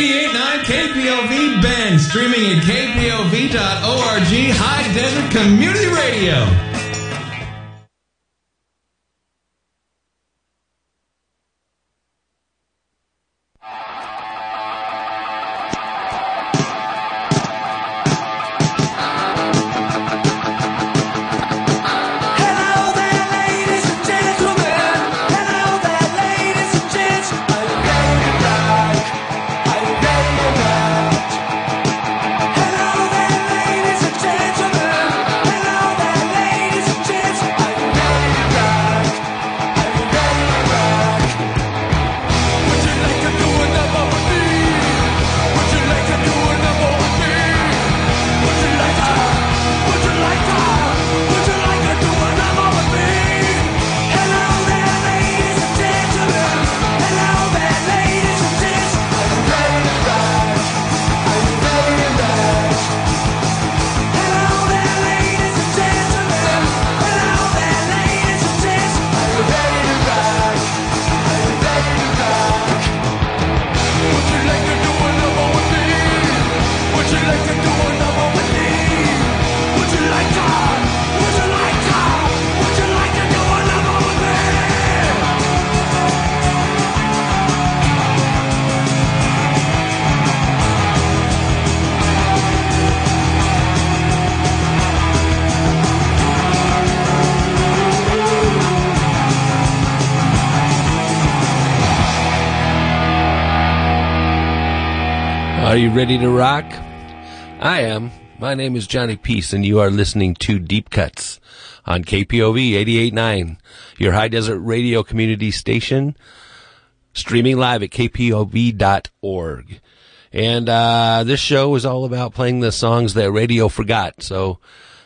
88.9 KPOV Bend, streaming at kpov.org, High Desert Community Radio. Ready to rock? I am. My name is Johnny Peace, and you are listening to Deep Cuts on KPOV 88.9, your high desert radio community station, streaming live at kpov.org. And uh, this show is all about playing the songs that radio forgot. So,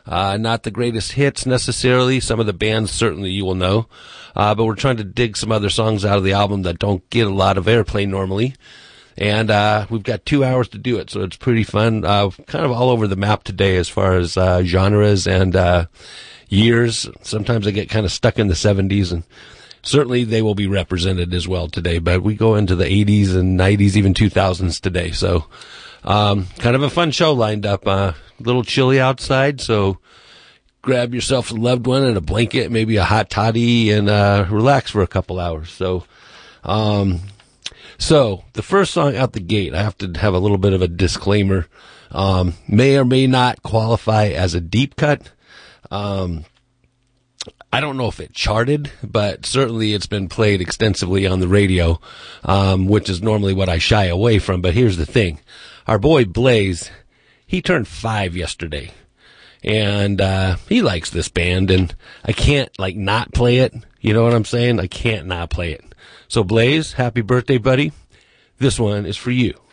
uh, not the greatest hits necessarily. Some of the bands certainly you will know. Uh, but we're trying to dig some other songs out of the album that don't get a lot of airplay normally and uh, we've got two hours to do it, so it's pretty fun. Uh, kind of all over the map today as far as uh, genres and uh, years. Sometimes I get kind of stuck in the 70s, and certainly they will be represented as well today. But we go into the 80s and 90s, even 2000s today. So um, kind of a fun show lined up. Uh, a little chilly outside, so grab yourself a loved one and a blanket, maybe a hot toddy, and uh, relax for a couple hours. So. Um, so the first song out the gate, I have to have a little bit of a disclaimer. Um, may or may not qualify as a deep cut. Um, I don't know if it charted, but certainly it's been played extensively on the radio, um, which is normally what I shy away from. But here's the thing. Our boy Blaze, he turned five yesterday and, uh, he likes this band and I can't like not play it. You know what I'm saying? I can't not play it. So, Blaze, happy birthday, buddy. This one is for you.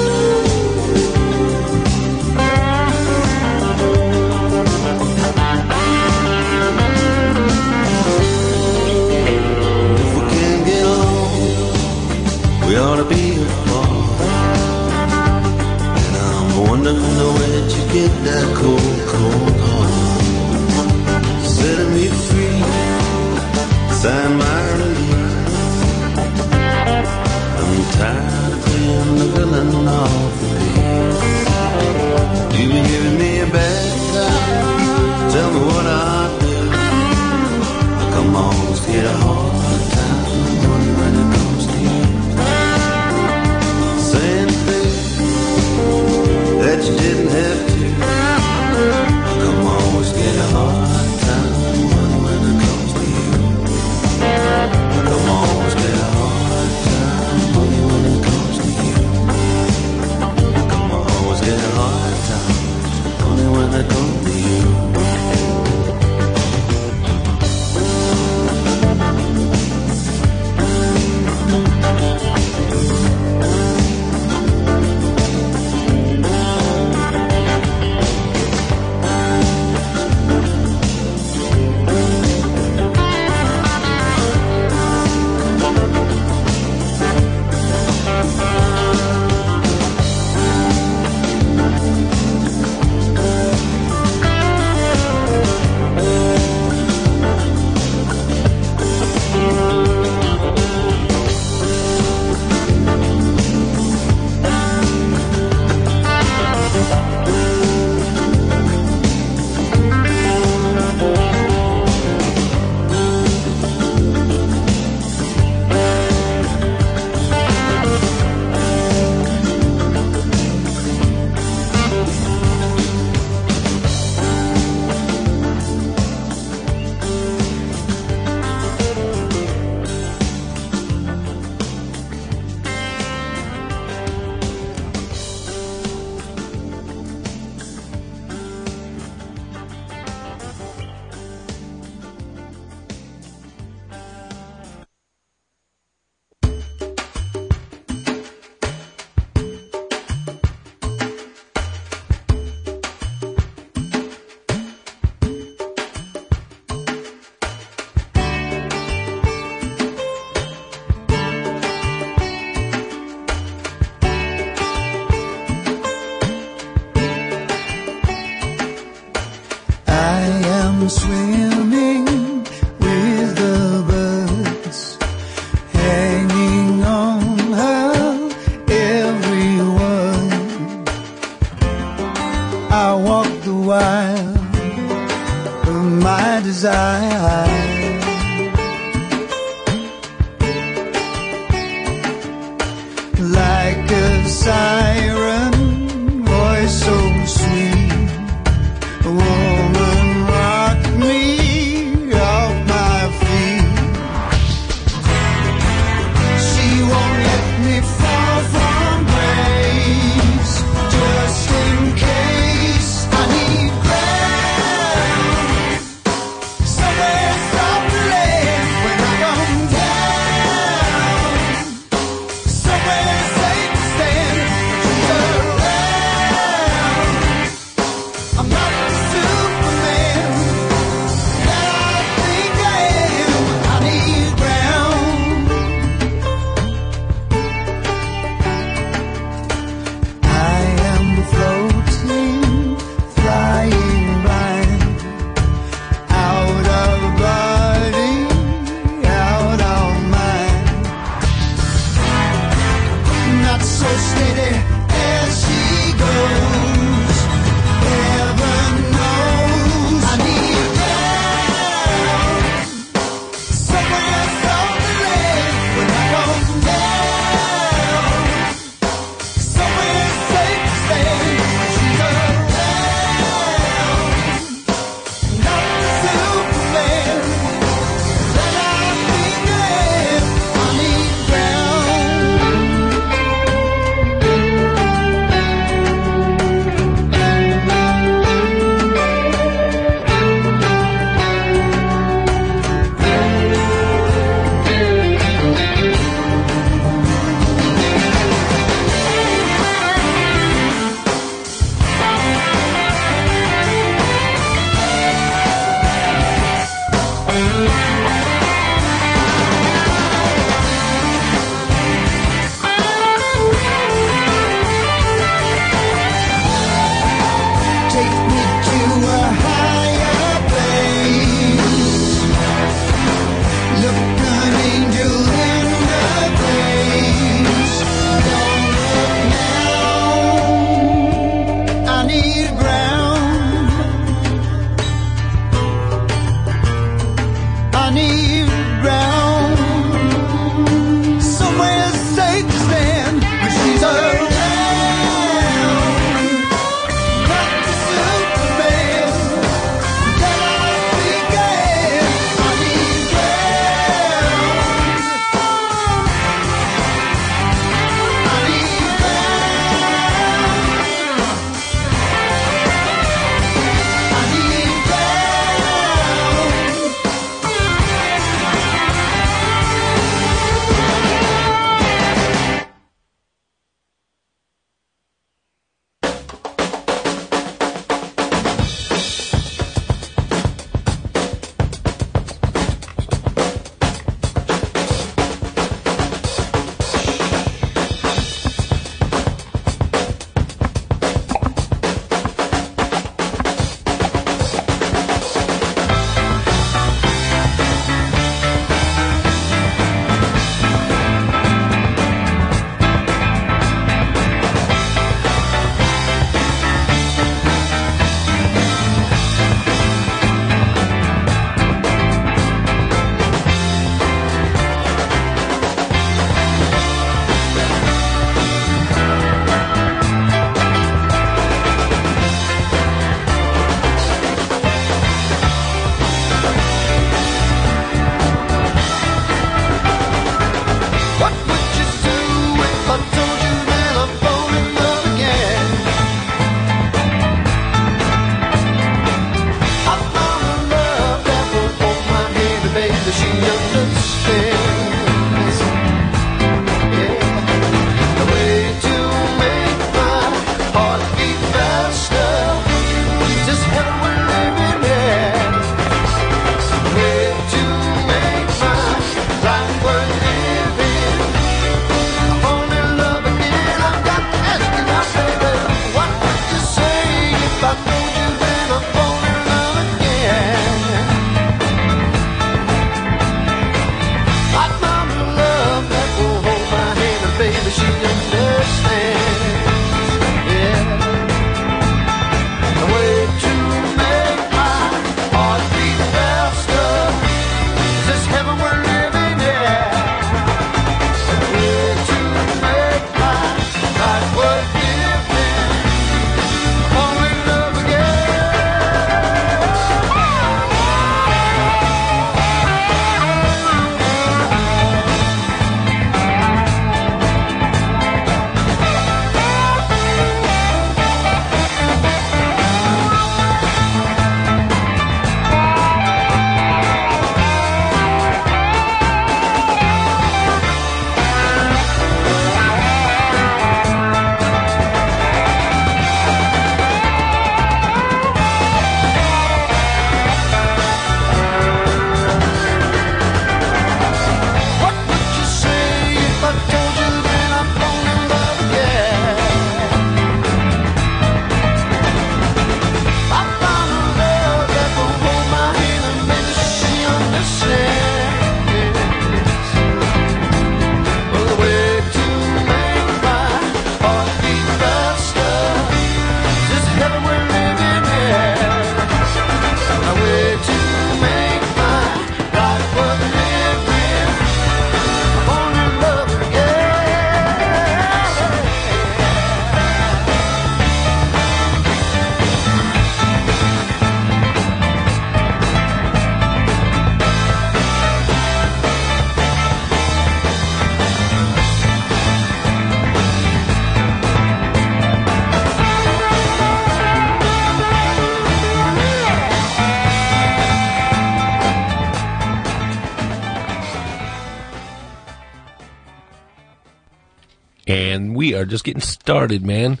We are just getting started, man.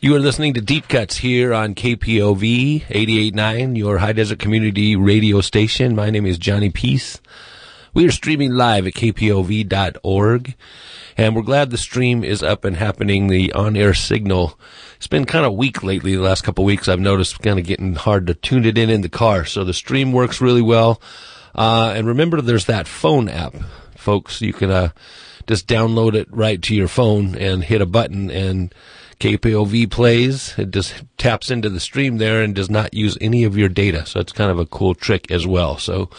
You are listening to Deep Cuts here on KPOV 889, your high desert community radio station. My name is Johnny Peace. We are streaming live at kpov.org, and we're glad the stream is up and happening. The on-air signal, it's been kind of weak lately. The last couple weeks, I've noticed kind of getting hard to tune it in in the car. So the stream works really well. Uh, and remember, there's that phone app, folks. You can uh, just download it right to your phone and hit a button and KPOV plays. It just taps into the stream there and does not use any of your data. So it's kind of a cool trick as well. So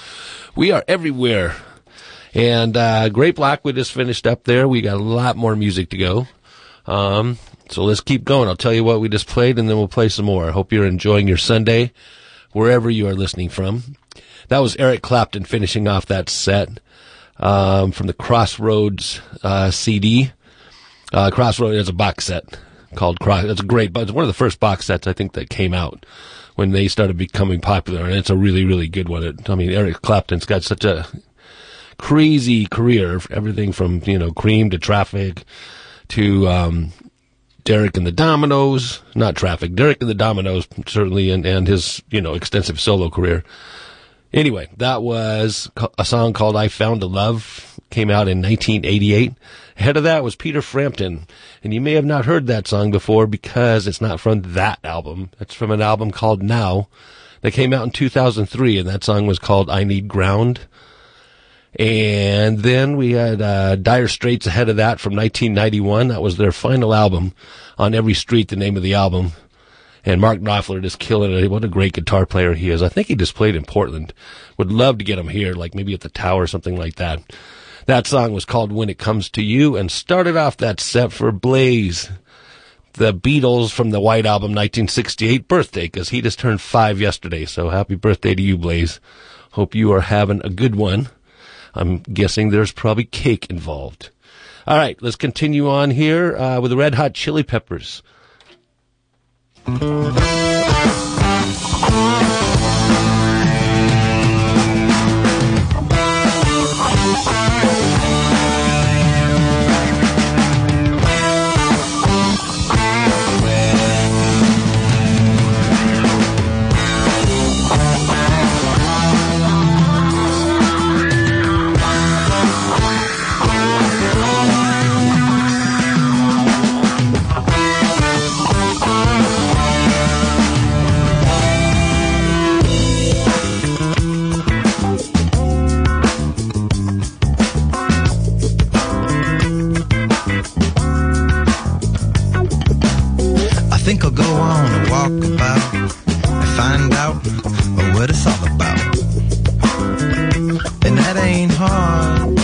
we are everywhere. And uh, Great Black, we just finished up there. We got a lot more music to go. Um, so let's keep going. I'll tell you what we just played and then we'll play some more. I hope you're enjoying your Sunday wherever you are listening from. That was Eric Clapton finishing off that set um, from the Crossroads uh, CD. Uh, Crossroads is a box set called Cross. It's a great, but it's one of the first box sets I think that came out when they started becoming popular, and it's a really, really good one. It, I mean, Eric Clapton's got such a crazy career, everything from you know Cream to Traffic to um, Derek and the Dominos, not Traffic, Derek and the Dominos certainly, and and his you know extensive solo career. Anyway, that was a song called "I Found a Love." Came out in 1988. Ahead of that was Peter Frampton, and you may have not heard that song before because it's not from that album. It's from an album called Now that came out in 2003, and that song was called "I Need Ground." And then we had uh, Dire Straits ahead of that from 1991. That was their final album, On Every Street, the name of the album. And Mark Knopfler just killing it. What a great guitar player he is. I think he just played in Portland. Would love to get him here, like maybe at the Tower or something like that. That song was called When It Comes to You and started off that set for Blaze, the Beatles from the White Album 1968 birthday, because he just turned five yesterday. So happy birthday to you, Blaze. Hope you are having a good one. I'm guessing there's probably cake involved. All right, let's continue on here uh, with the Red Hot Chili Peppers. Thank you. Walk about and find out what it's all about. And that ain't hard.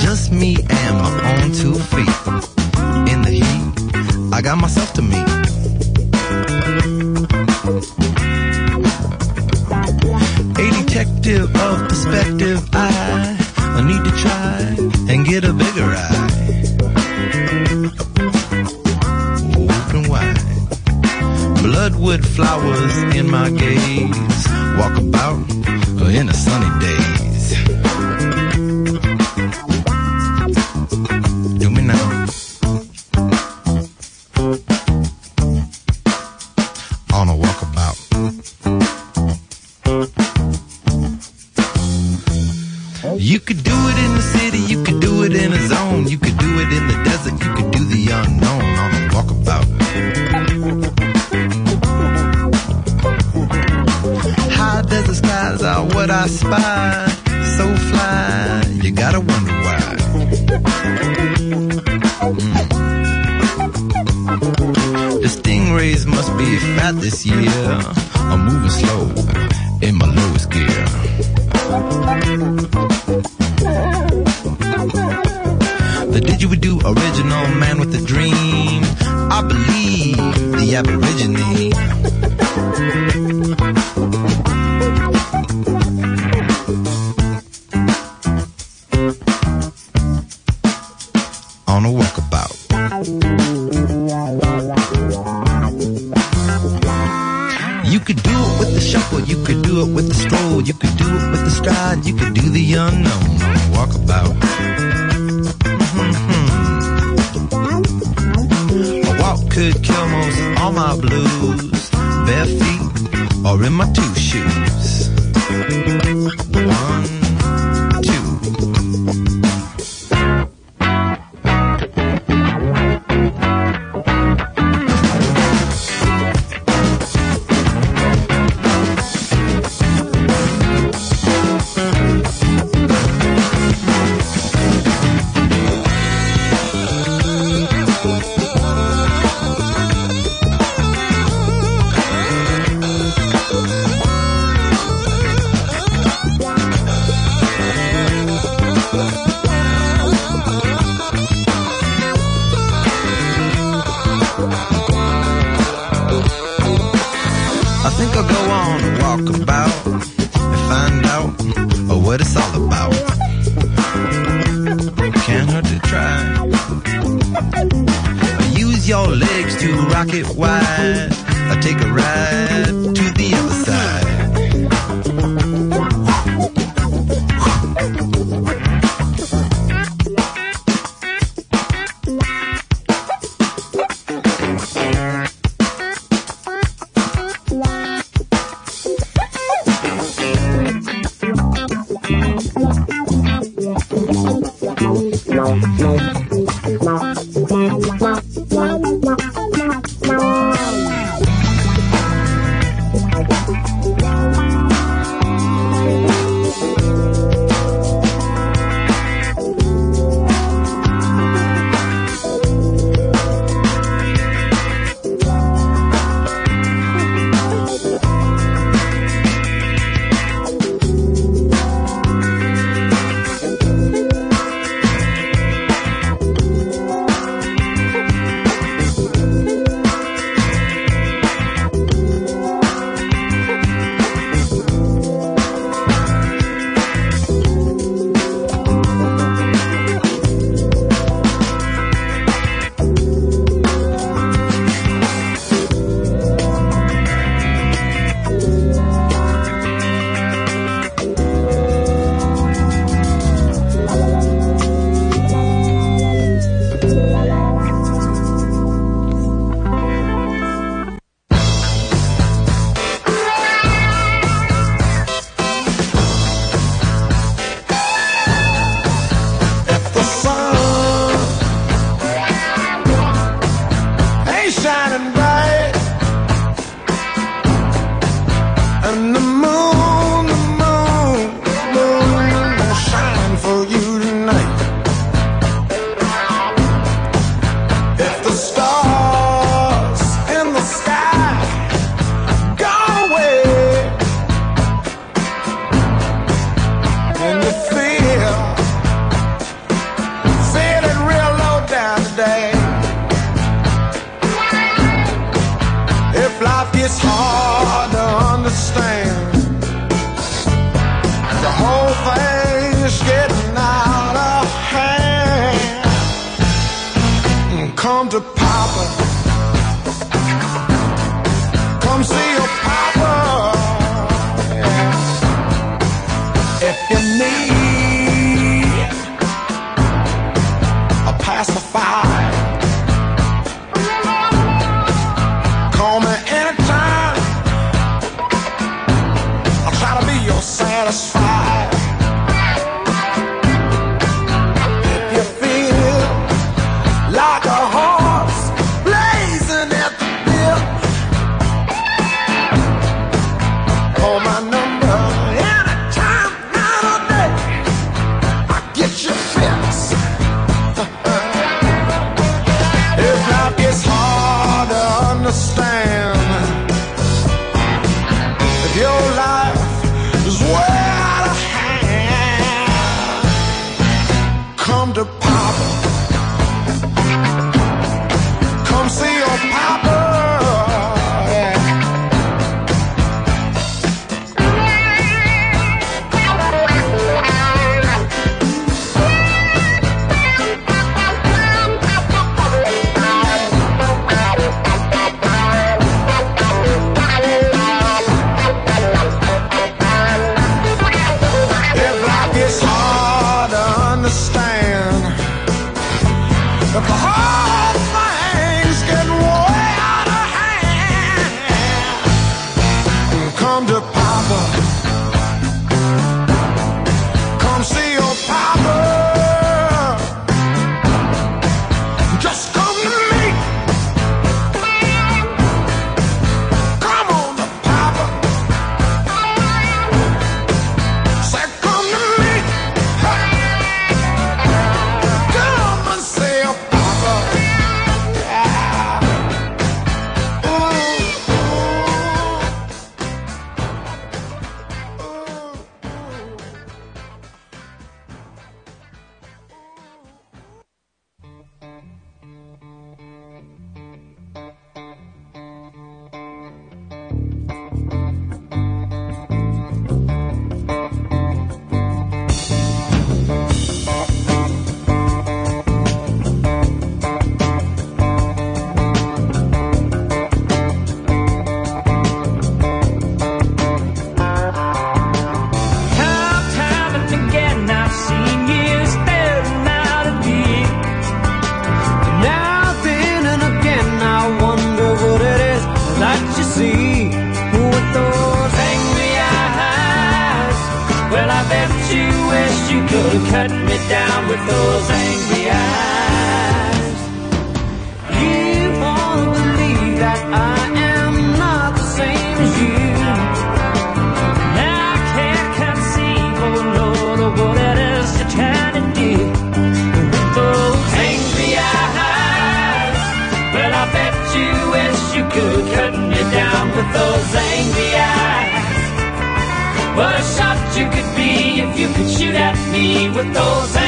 Just me and my own two feet. In the heat, I got myself to meet. A detective of perspective, I, I need to try and get a bigger eye. Bloodwood flowers in my gaze. Walk about uh, in a sunny days. Spy, so fly, you gotta wonder why. Mm. The stingrays must be fat this year. I'm moving slow in my lowest gear. Could shoot at me with those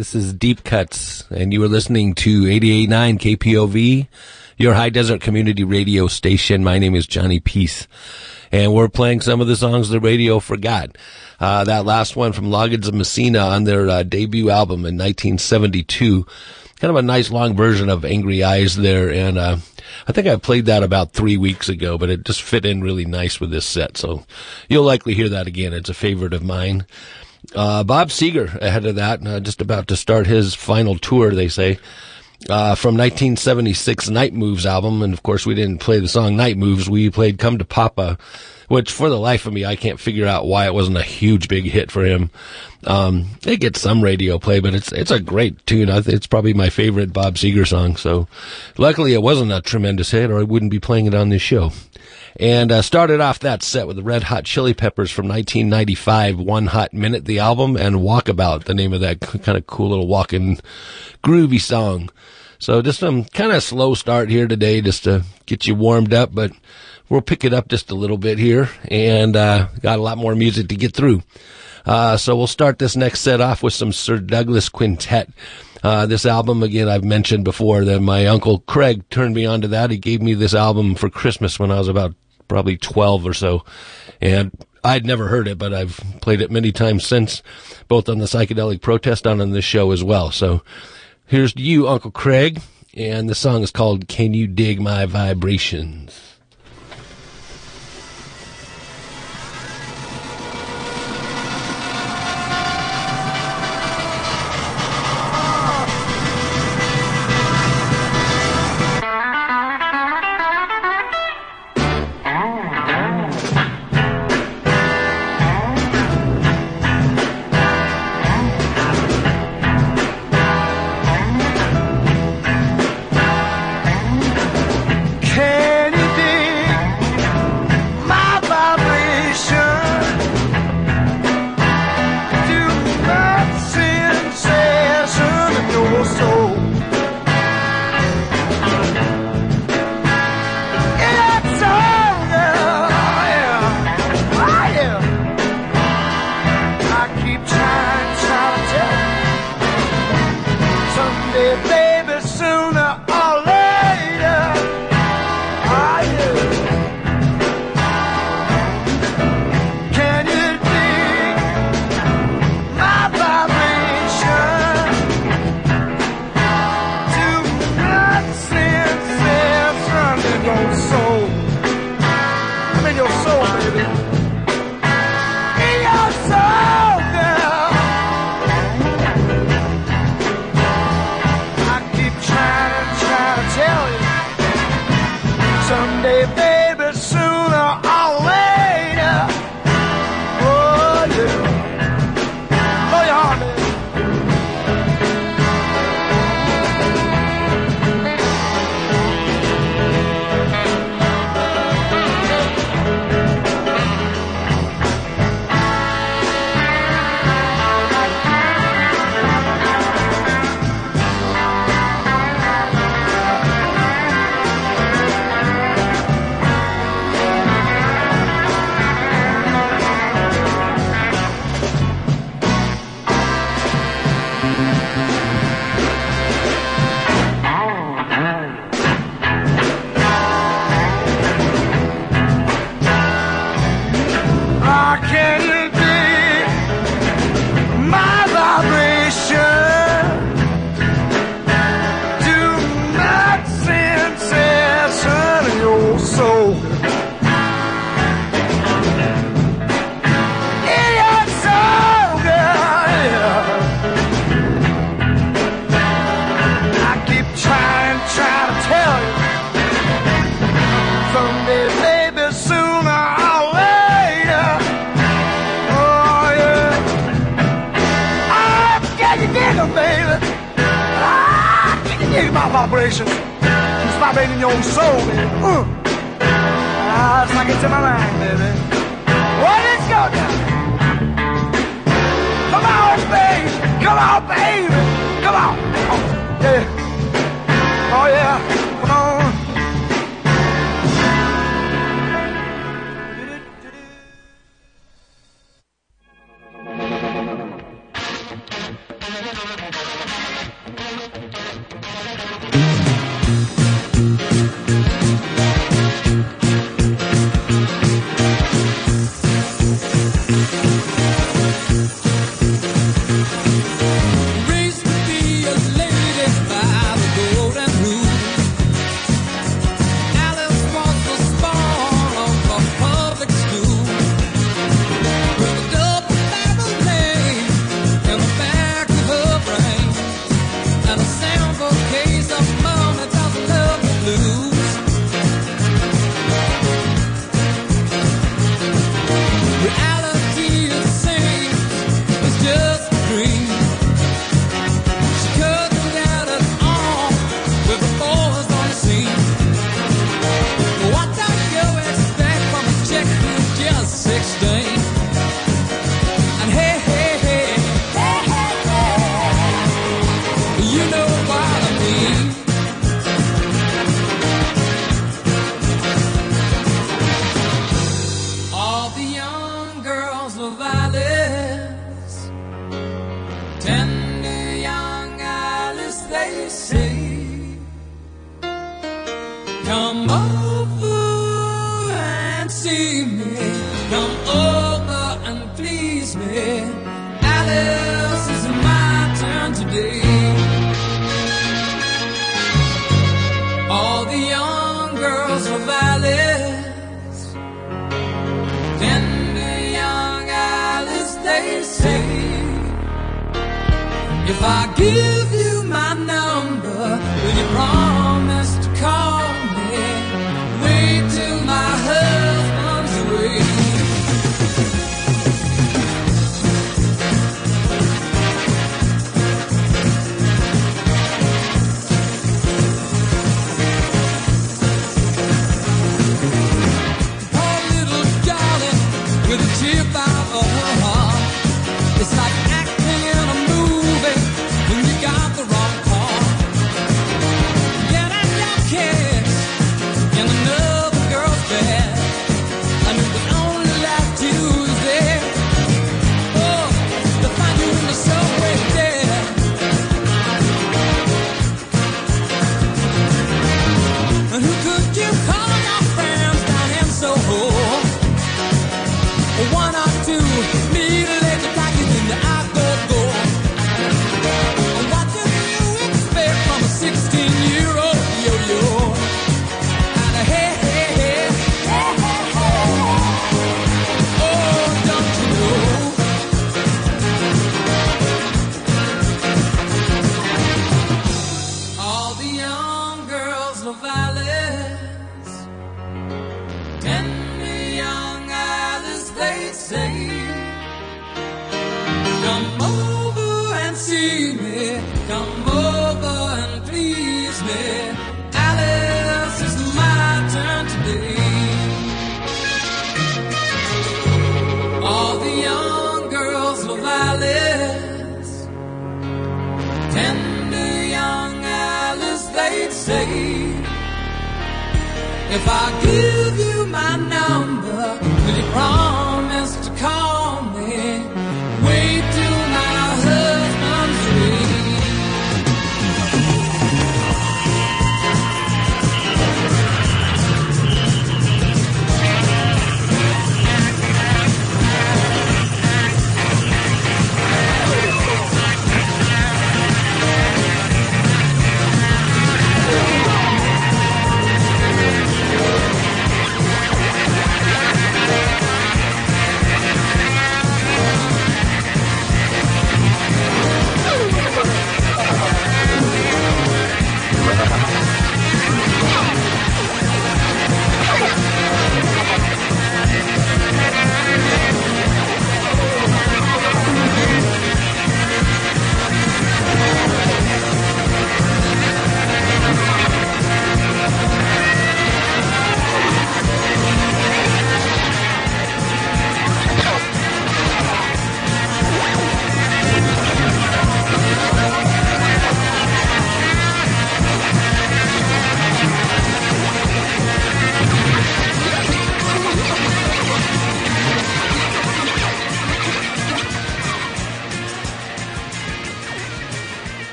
This is Deep Cuts, and you are listening to 88.9 KPOV, your high desert community radio station. My name is Johnny Peace, and we're playing some of the songs the radio forgot. Uh, that last one from Loggins and Messina on their uh, debut album in 1972. Kind of a nice long version of Angry Eyes there, and uh, I think I played that about three weeks ago, but it just fit in really nice with this set, so you'll likely hear that again. It's a favorite of mine. Uh, Bob Seger ahead of that, uh, just about to start his final tour, they say, uh, from 1976 Night Moves album. And of course, we didn't play the song Night Moves. We played Come to Poppa, which for the life of me, I can't figure out why it wasn't a huge big hit for him. Um, it gets some radio play, but it's, it's a great tune. It's probably my favorite Bob Seger song. So luckily it wasn't a tremendous hit or I wouldn't be playing it on this show and uh, started off that set with the Red Hot Chili Peppers from 1995, One Hot Minute, the album, and Walkabout, the name of that kind of cool little walking groovy song. So just some kind of slow start here today just to get you warmed up, but we'll pick it up just a little bit here and uh, got a lot more music to get through. Uh, so we'll start this next set off with some Sir Douglas Quintet. Uh, this album, again, I've mentioned before that my uncle Craig turned me on to that. He gave me this album for Christmas when I was about probably 12 or so. And I'd never heard it, but I've played it many times since, both on the Psychedelic Protest and on this show as well. So here's you, Uncle Craig. And the song is called Can You Dig My Vibrations? inspiration. It's vibrating your soul, baby. Uh. Ah, it's like it's in my mind, baby. What is going on? Come on, baby. Come on, baby. Come on. Oh, yeah. Oh, yeah.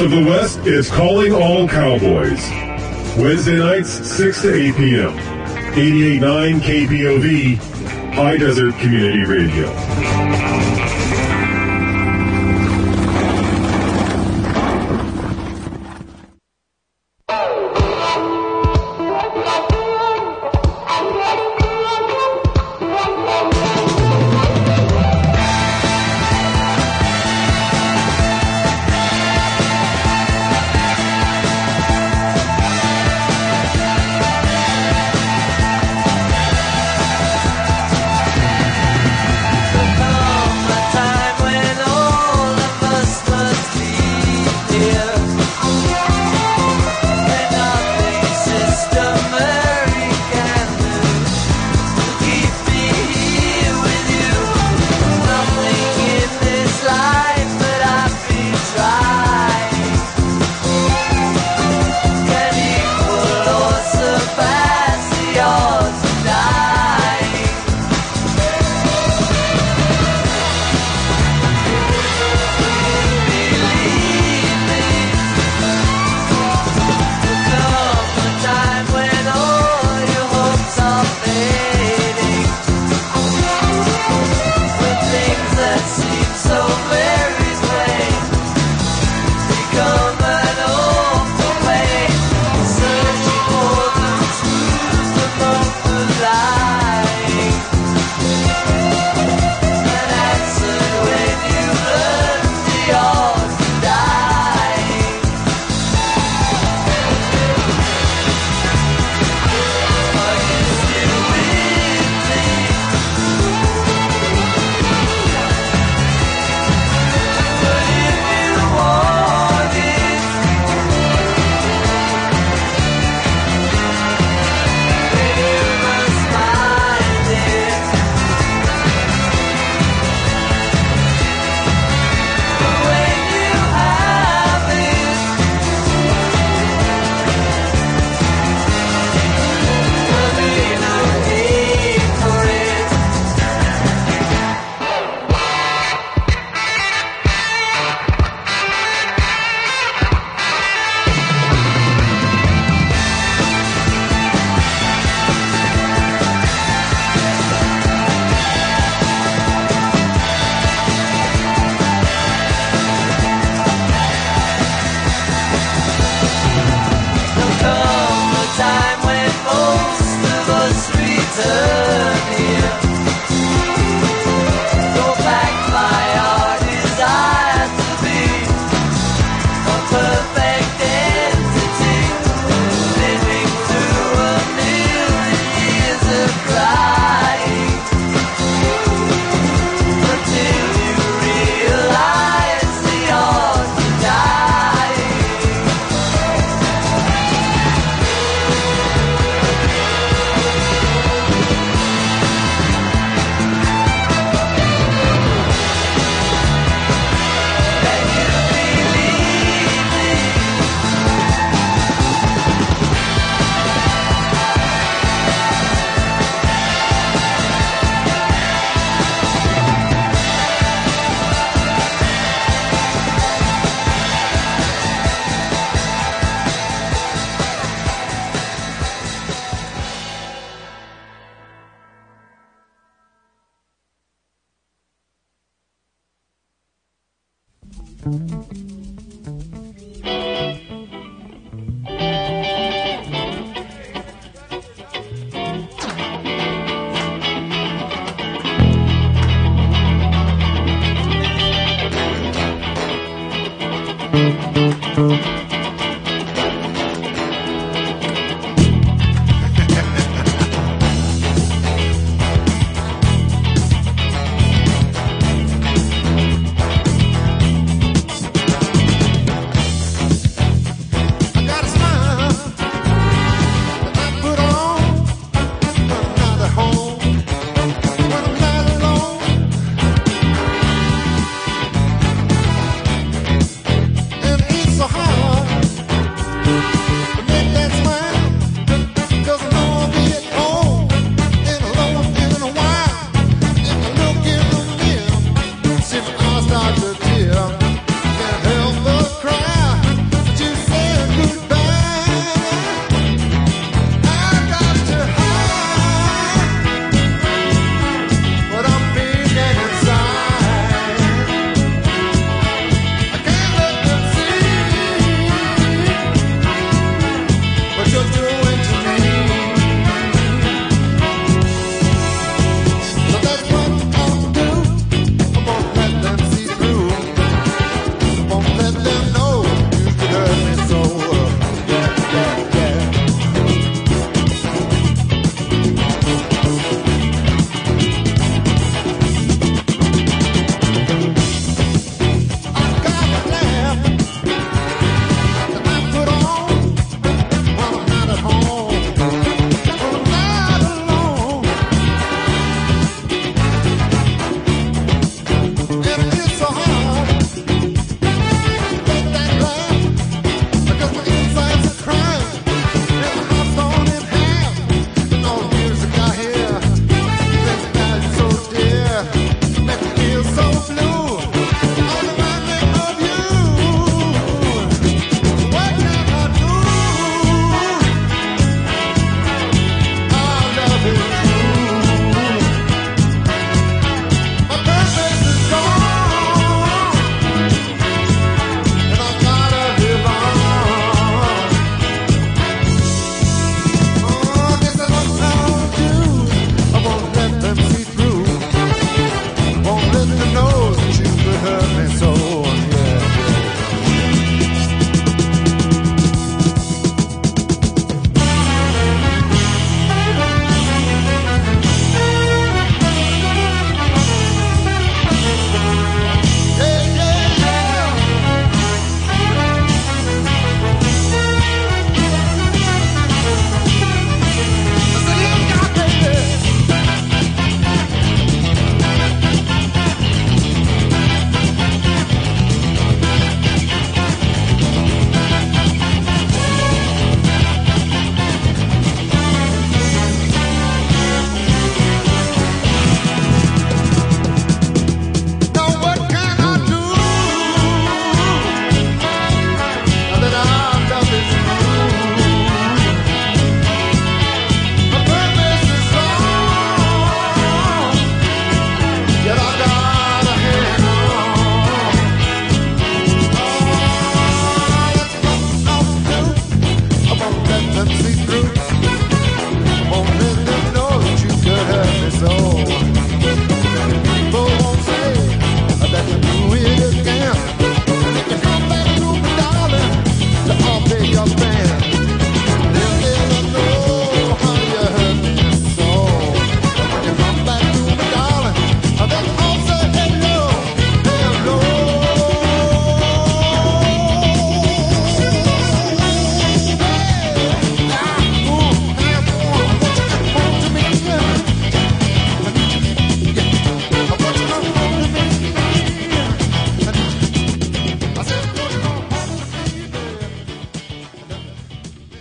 of the West is calling all Cowboys. Wednesday nights, 6 to 8 p.m. 88.9 KPOV, High Desert Community Radio.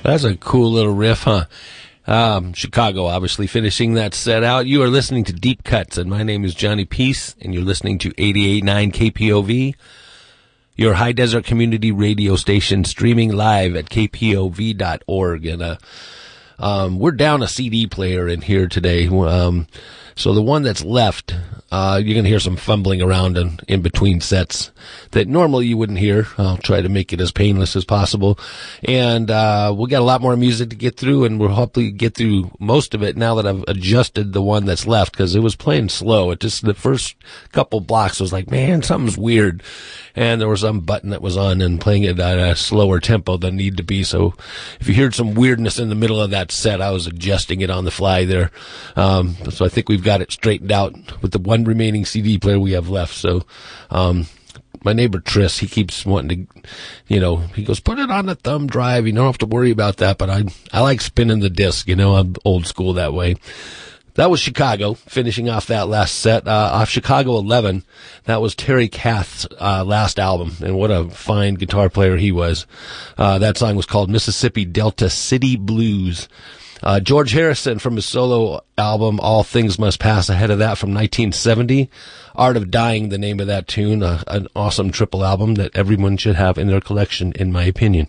That's a cool little riff, huh? Um, Chicago, obviously, finishing that set out. You are listening to Deep Cuts, and my name is Johnny Peace, and you're listening to 88.9 KPOV, your high desert community radio station, streaming live at kpov.org. And uh, um, we're down a CD player in here today. Um, so the one that's left, uh, you're going to hear some fumbling around in, in between sets that normally you wouldn't hear. I'll try to make it as painless as possible. And, uh, we got a lot more music to get through and we'll hopefully get through most of it now that I've adjusted the one that's left because it was playing slow. It just, the first couple blocks was like, man, something's weird. And there was some button that was on and playing it at a slower tempo than need to be. So if you heard some weirdness in the middle of that set, I was adjusting it on the fly there. Um, so I think we've got it straightened out with the one remaining CD player we have left. So, um, my neighbor Tris, he keeps wanting to, you know, he goes, put it on the thumb drive. You don't have to worry about that. But I, I like spinning the disc. You know, I'm old school that way. That was Chicago, finishing off that last set. Uh, off Chicago 11, that was Terry Kath's uh, last album, and what a fine guitar player he was. Uh, that song was called Mississippi Delta City Blues. Uh, George Harrison from his solo album All Things Must Pass, ahead of that from 1970. Art of Dying, the name of that tune, uh, an awesome triple album that everyone should have in their collection, in my opinion.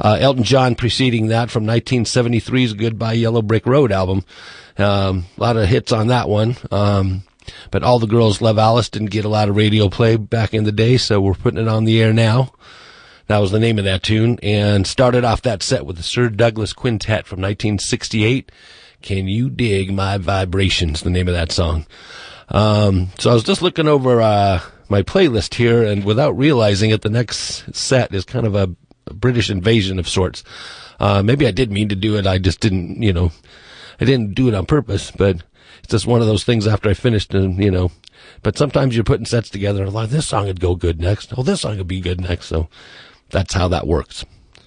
Uh, Elton John preceding that from 1973's Goodbye Yellow Brick Road album. Um, a lot of hits on that one. Um, but All the Girls Love Alice didn't get a lot of radio play back in the day, so we're putting it on the air now. That was the name of that tune, and started off that set with the Sir Douglas Quintet from 1968. Can you dig my vibrations? The name of that song. Um, so I was just looking over uh, my playlist here, and without realizing it, the next set is kind of a, British invasion of sorts. Uh, maybe I did mean to do it. I just didn't, you know, I didn't do it on purpose, but it's just one of those things after I finished and, you know, but sometimes you're putting sets together and like, this song would go good next. Oh, this song would be good next. So that's how that works.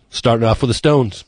Started off with the Stones.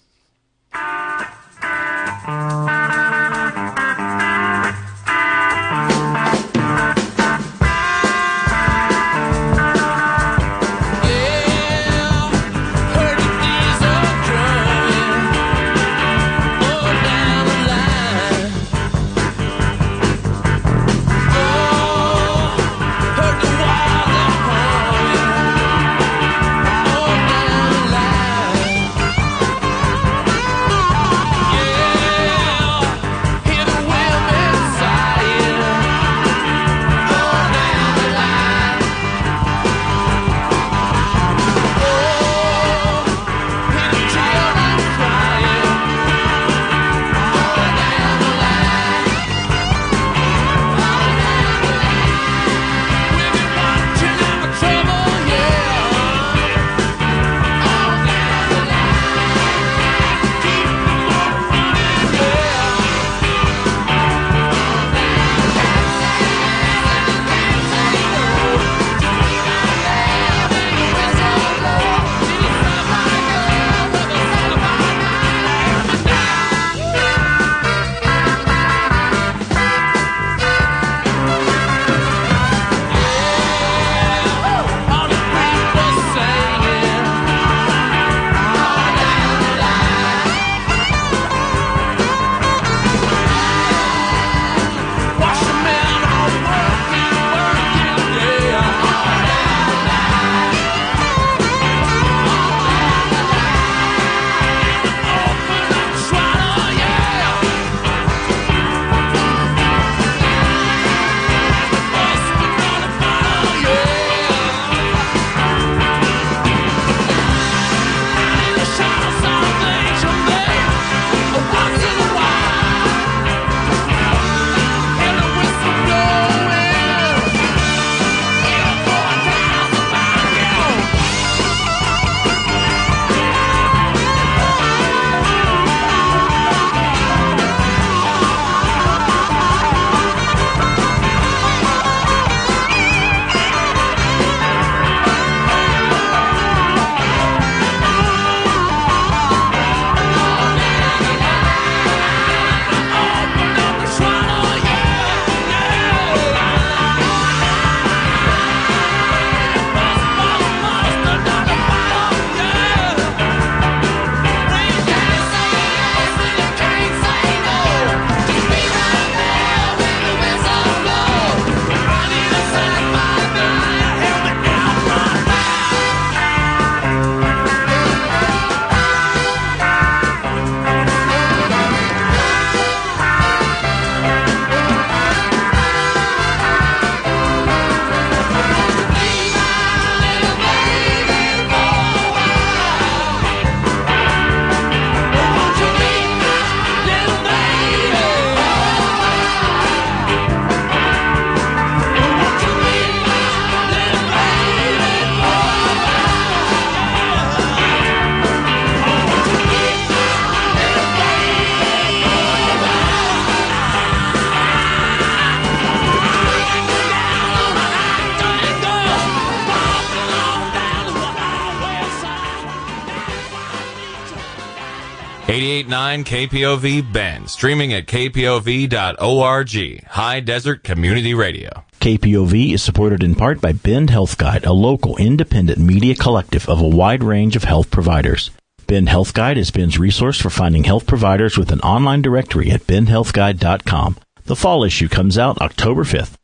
9 KPOV Bend, streaming at kpov.org. High Desert Community Radio. KPOV is supported in part by Bend Health Guide, a local independent media collective of a wide range of health providers. Bend Health Guide is Bend's resource for finding health providers with an online directory at bendhealthguide.com. The fall issue comes out October 5th.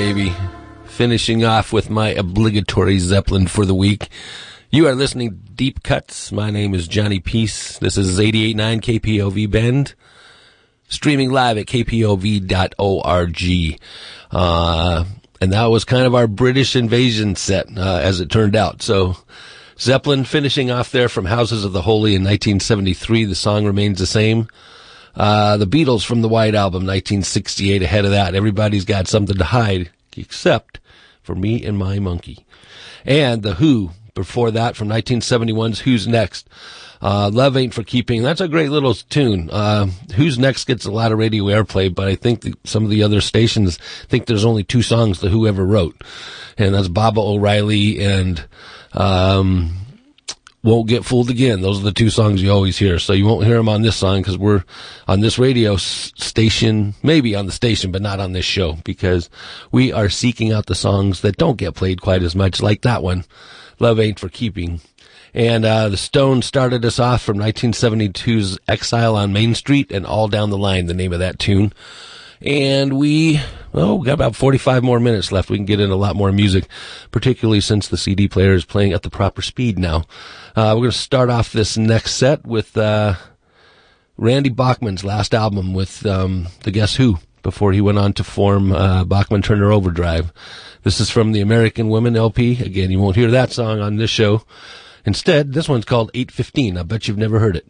Baby. Finishing off with my obligatory Zeppelin for the week. You are listening to Deep Cuts. My name is Johnny Peace. This is 889 KPOV Bend. Streaming live at kpov.org. Uh, and that was kind of our British invasion set, uh, as it turned out. So, Zeppelin finishing off there from Houses of the Holy in 1973. The song remains the same. Uh, the Beatles from the White Album, 1968, ahead of that. Everybody's got something to hide, except for me and my monkey. And The Who, before that, from 1971's Who's Next. Uh, Love Ain't for Keeping. That's a great little tune. Uh, Who's Next gets a lot of radio airplay, but I think some of the other stations think there's only two songs that Who ever wrote. And that's Baba O'Riley and, um, won't get fooled again. Those are the two songs you always hear. So you won't hear them on this song because we're on this radio station, maybe on the station, but not on this show because we are seeking out the songs that don't get played quite as much, like that one, "Love Ain't for Keeping." And uh, the Stones started us off from 1972's "Exile on Main Street" and "All Down the Line," the name of that tune. And we, oh, we got about 45 more minutes left. We can get in a lot more music, particularly since the CD player is playing at the proper speed now. Uh, we're going to start off this next set with uh, Randy Bachman's last album with um, the Guess Who before he went on to form uh, Bachman Turner Overdrive. This is from the American Women LP. Again, you won't hear that song on this show. Instead, this one's called 815. I bet you've never heard it.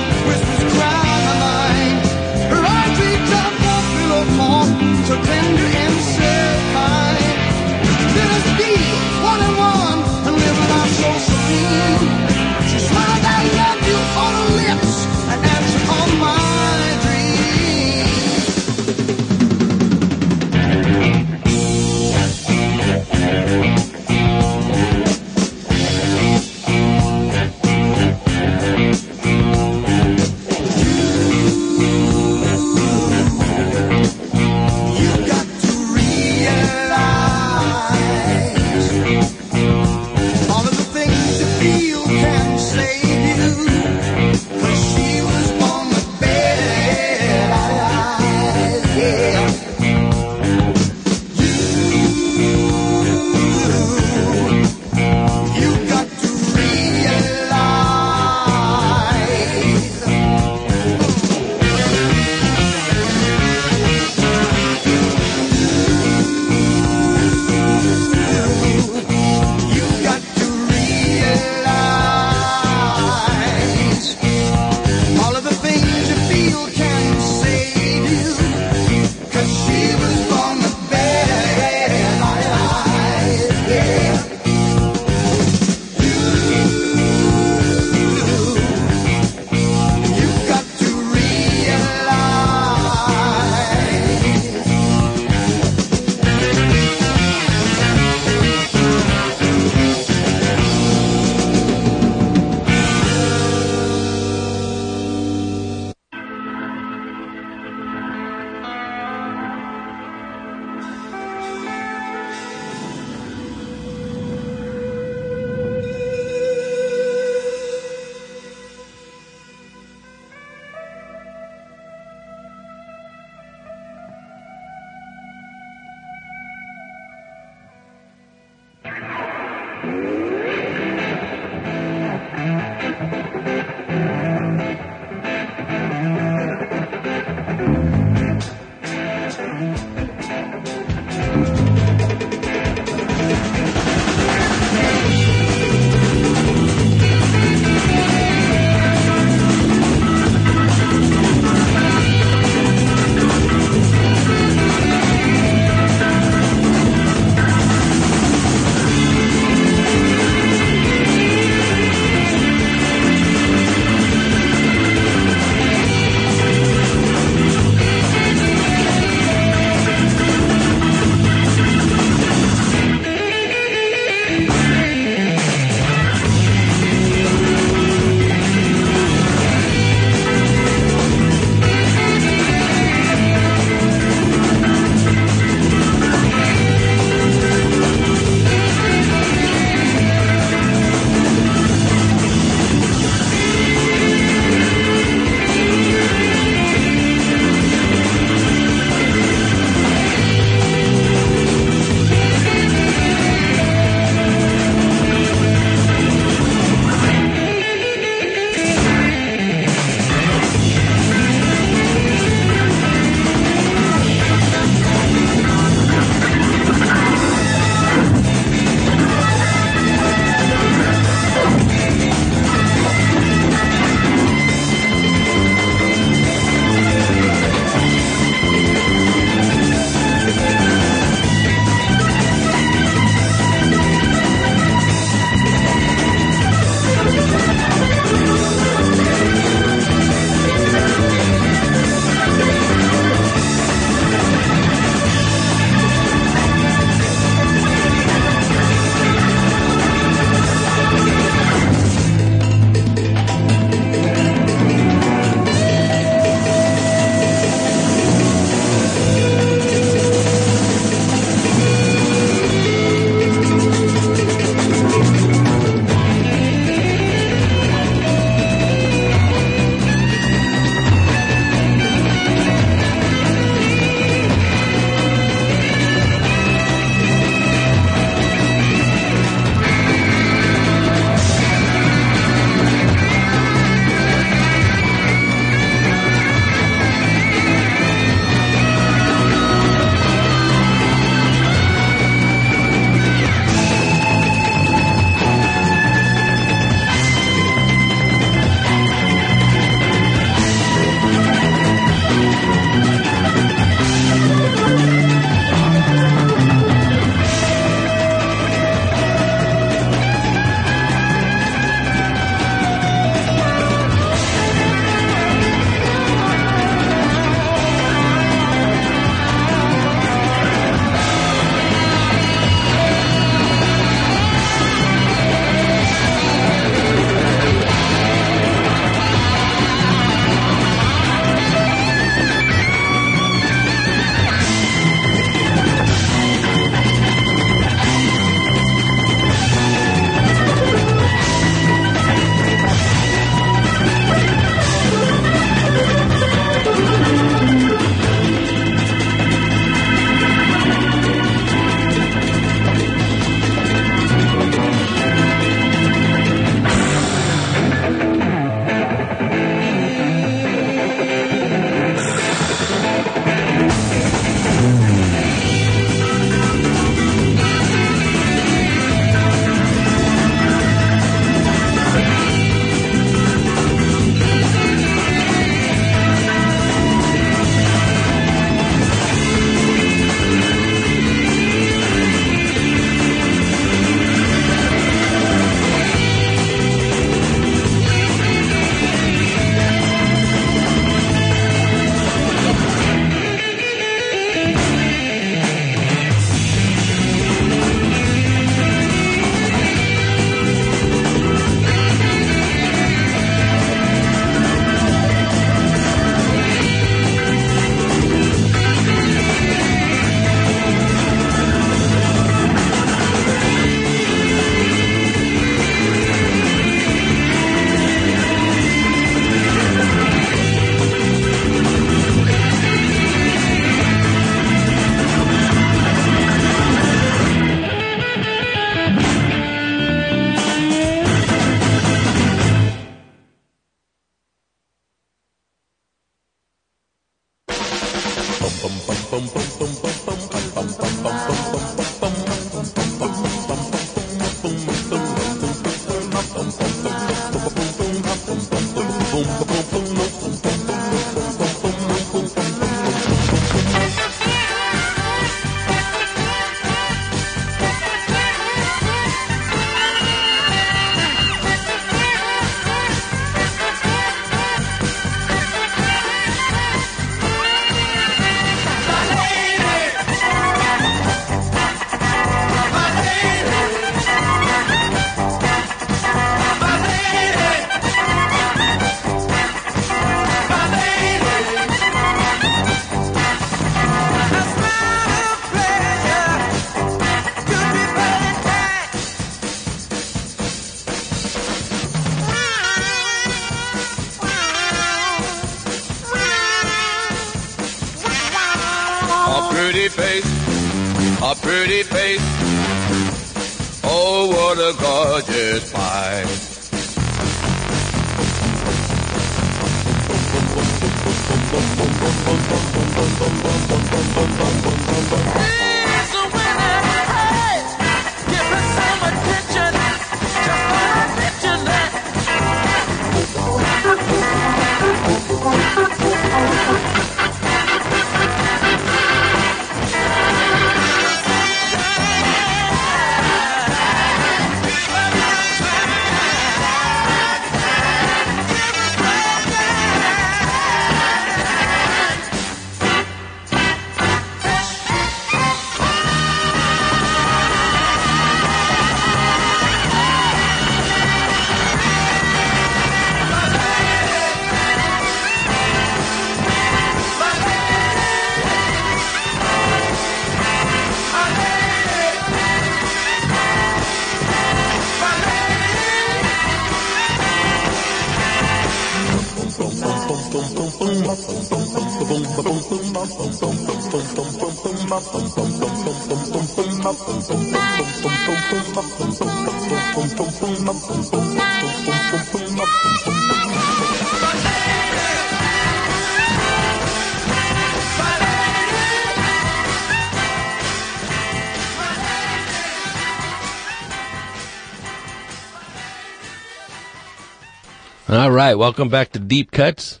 All right, welcome back to Deep Cuts.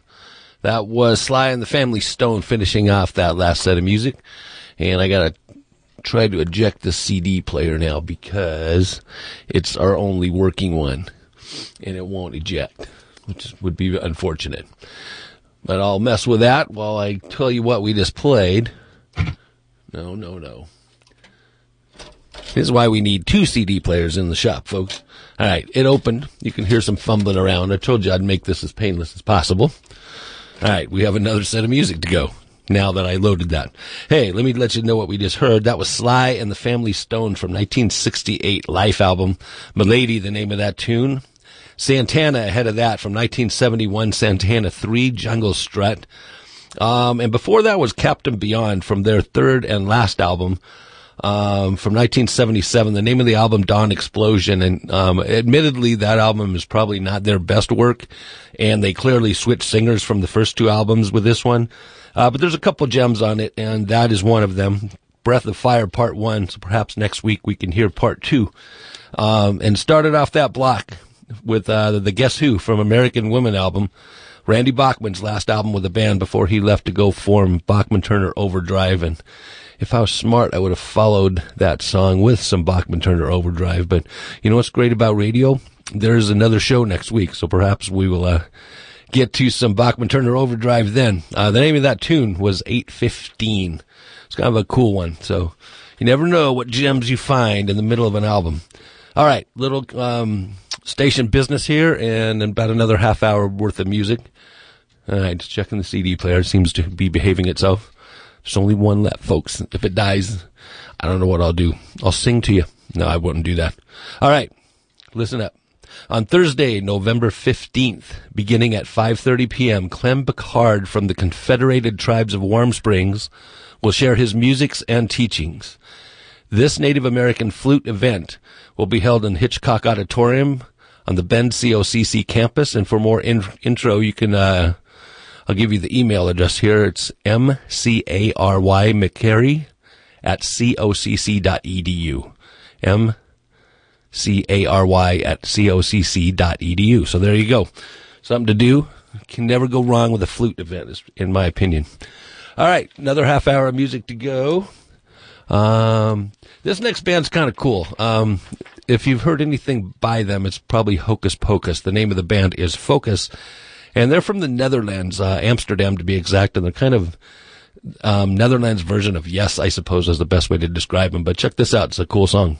That was Sly and the Family Stone finishing off that last set of music. And I gotta try to eject the CD player now because it's our only working one. And it won't eject, which would be unfortunate. But I'll mess with that while I tell you what we just played. No, no, no. This is why we need two CD players in the shop, folks. All right, it opened. You can hear some fumbling around. I told you I'd make this as painless as possible. All right, we have another set of music to go. Now that I loaded that. Hey, let me let you know what we just heard. That was Sly and the Family Stone from 1968 Life album. M'Lady, the name of that tune. Santana ahead of that from 1971 Santana 3 Jungle Strut. Um, and before that was Captain Beyond from their third and last album, um, from 1977. The name of the album, Dawn Explosion. And, um, admittedly, that album is probably not their best work. And they clearly switched singers from the first two albums with this one. Uh, but there's a couple gems on it, and that is one of them. Breath of Fire Part 1. So perhaps next week we can hear Part 2. Um, and started off that block with, uh, the Guess Who from American Women album. Randy Bachman's last album with the band before he left to go form Bachman Turner Overdrive. And if I was smart, I would have followed that song with some Bachman Turner Overdrive. But you know what's great about radio? There's another show next week, so perhaps we will, uh, get to some Bachman Turner Overdrive then. Uh, the name of that tune was 815. It's kind of a cool one. So you never know what gems you find in the middle of an album. All right, little, um, station business here and about another half hour worth of music. All right, just checking the CD player. It seems to be behaving itself. There's only one left, folks. If it dies, I don't know what I'll do. I'll sing to you. No, I wouldn't do that. All right, listen up. On Thursday, November 15th, beginning at 5:30 p.m., Clem Picard from the Confederated Tribes of Warm Springs will share his musics and teachings. This Native American flute event will be held in Hitchcock Auditorium on the Bend COCC campus. And for more in- intro, you can uh, I'll give you the email address here. It's M-C-A-R-Y McCary at cocc.edu. M C A R Y at cocc.edu. So there you go. Something to do. Can never go wrong with a flute event, in my opinion. All right, another half hour of music to go. Um, this next band's kind of cool. Um, if you've heard anything by them, it's probably Hocus Pocus. The name of the band is Focus, and they're from the Netherlands, uh, Amsterdam to be exact, and they're kind of um, Netherlands version of Yes, I suppose is the best way to describe them. But check this out; it's a cool song.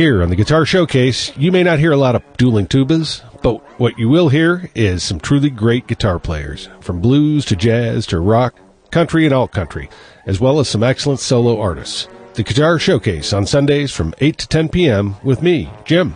Here on the Guitar Showcase, you may not hear a lot of dueling tubas, but what you will hear is some truly great guitar players, from blues to jazz to rock, country and alt country, as well as some excellent solo artists. The Guitar Showcase on Sundays from 8 to 10 p.m. with me, Jim.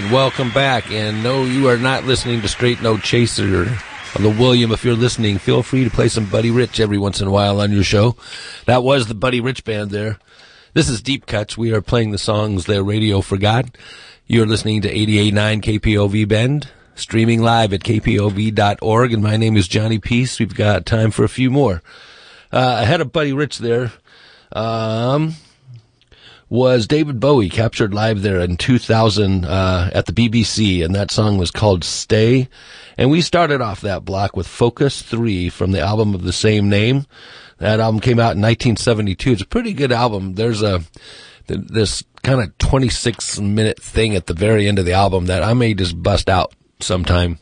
Right, welcome back. And no, you are not listening to Straight No Chaser on the William. If you're listening, feel free to play some Buddy Rich every once in a while on your show. That was the Buddy Rich band there. This is Deep Cuts. We are playing the songs their radio forgot. You're listening to 88.9 KPOV Bend, streaming live at kpov.org. And my name is Johnny Peace. We've got time for a few more. Uh, ahead of Buddy Rich there, um, was David Bowie captured live there in 2000 uh, at the BBC, and that song was called "Stay." And we started off that block with "Focus 3" from the album of the same name. That album came out in 1972. It's a pretty good album. There's a th- this kind of 26 minute thing at the very end of the album that I may just bust out sometime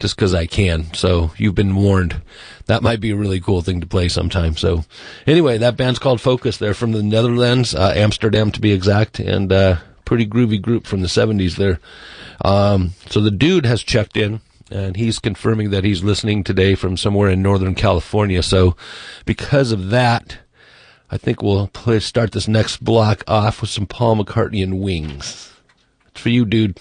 just because I can. So you've been warned. That might be a really cool thing to play sometime. So anyway, that band's called Focus. They're from the Netherlands, uh, Amsterdam to be exact, and uh, pretty groovy group from the 70s there. Um, so the dude has checked in. And he's confirming that he's listening today from somewhere in Northern California. So, because of that, I think we'll play, start this next block off with some Paul McCartney and Wings. It's for you, dude.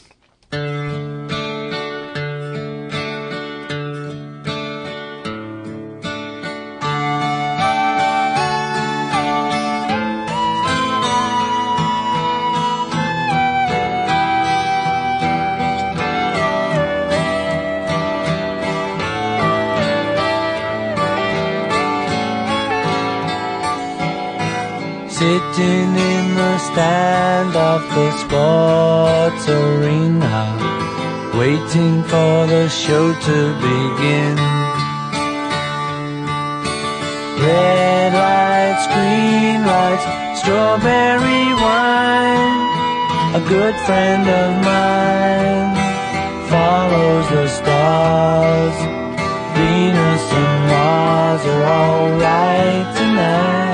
Sitting in the stand of the sports arena, waiting for the show to begin. Red lights, green lights, strawberry wine. A good friend of mine follows the stars. Venus and Mars are alright tonight.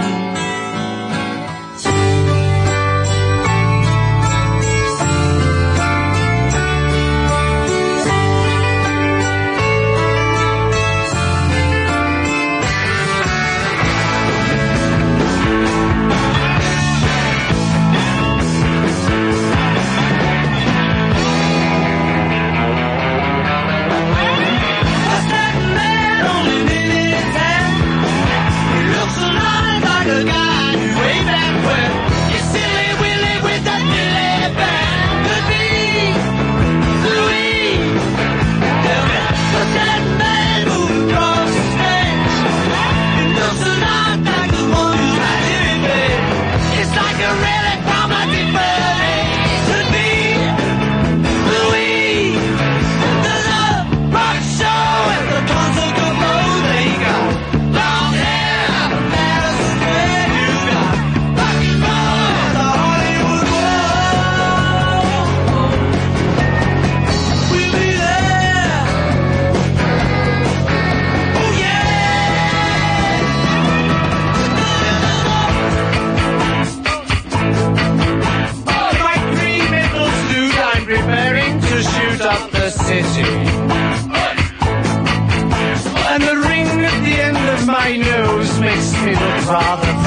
City. And the ring at the end of my nose makes me look rather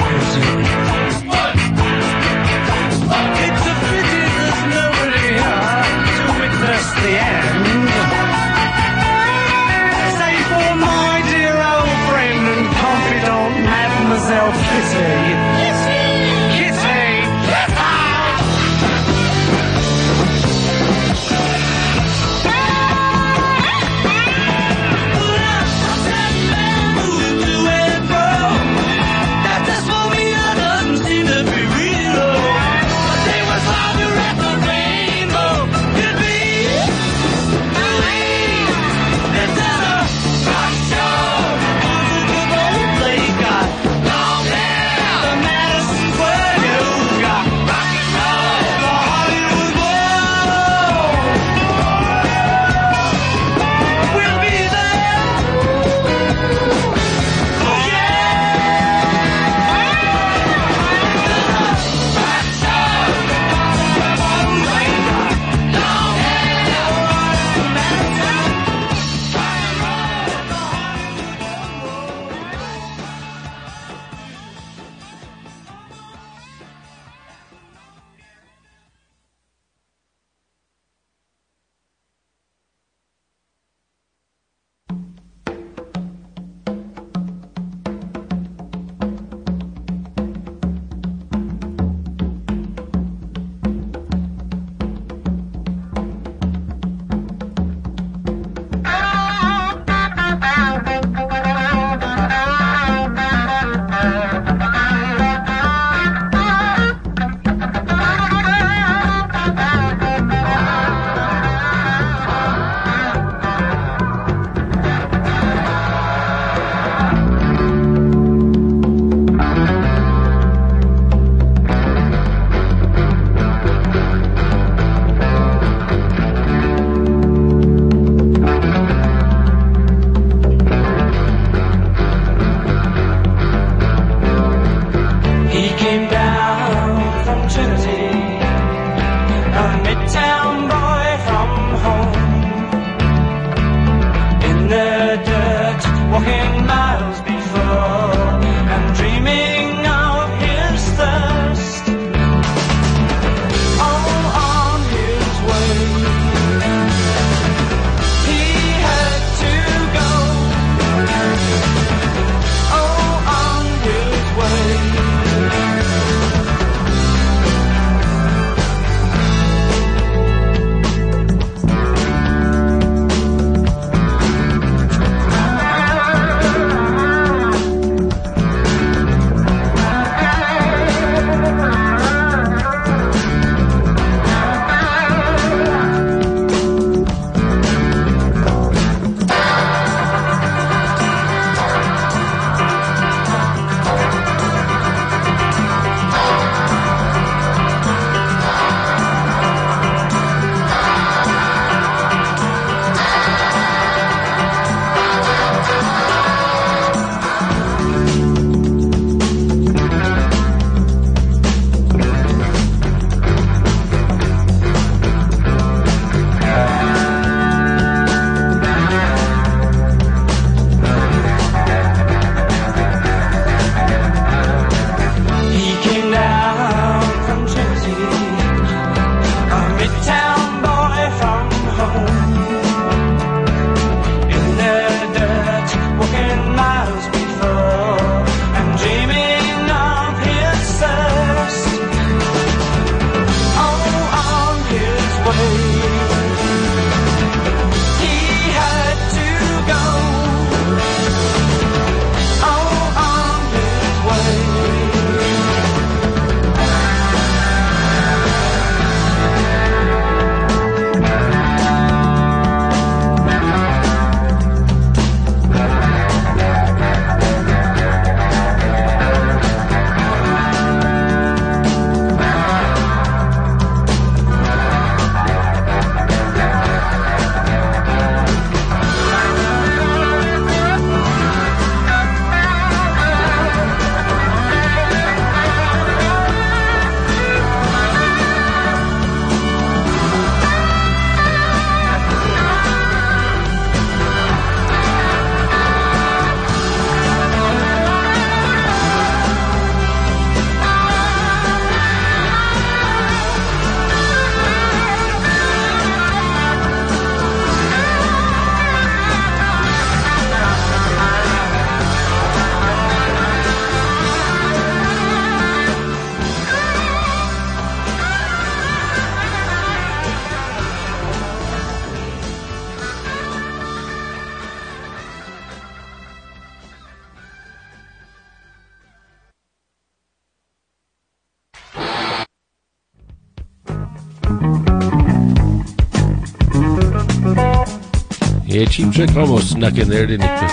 Cheap Trick almost snuck in there, didn't he?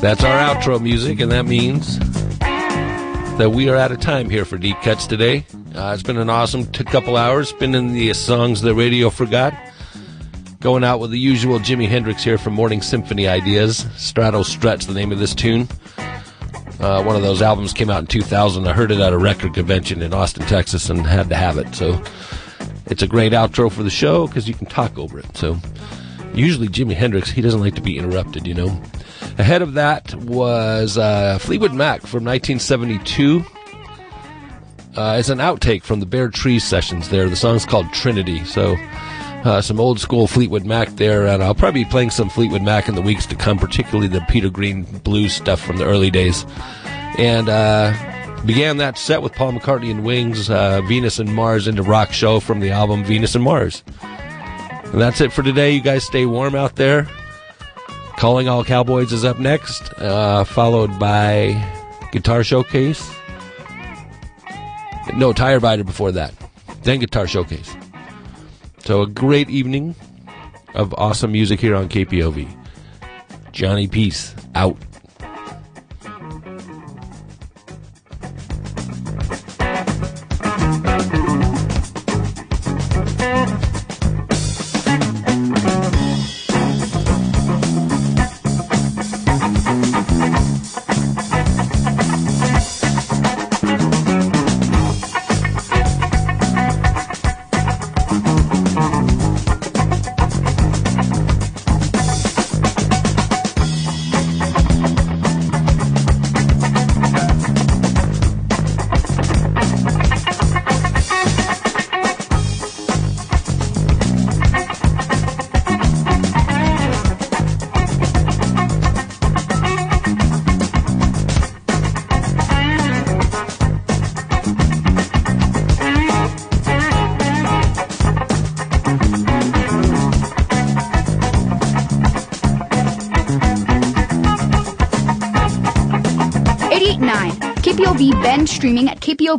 That's our outro music, and that means that we are out of time here for Deep Cuts today. Uh, it's been an awesome t- couple hours. spinning the songs the radio forgot. Going out with the usual Jimi Hendrix here from Morning Symphony Ideas. Strato Strut's the name of this tune. Uh, one of those albums came out in 2000. I heard it at a record convention in Austin, Texas, and had to have it. So it's a great outro for the show because you can talk over it. So usually Jimi Hendrix, he doesn't like to be interrupted, you know. Ahead of that was uh, Fleetwood Mac from 1972. Uh, it's an outtake from the Bare Trees sessions there. The song's called Trinity. So uh, some old school Fleetwood Mac there, and I'll probably be playing some Fleetwood Mac in the weeks to come, particularly the Peter Green blues stuff from the early days. And uh, began that set with Paul McCartney and Wings, uh, Venus and Mars into rock show from the album Venus and Mars. And that's it for today. You guys stay warm out there. Calling All Cowboys is up next, uh, followed by Guitar Showcase. No, Tire Biter before that. Then Guitar Showcase. So a great evening of awesome music here on KPOV. Johnny Peace out.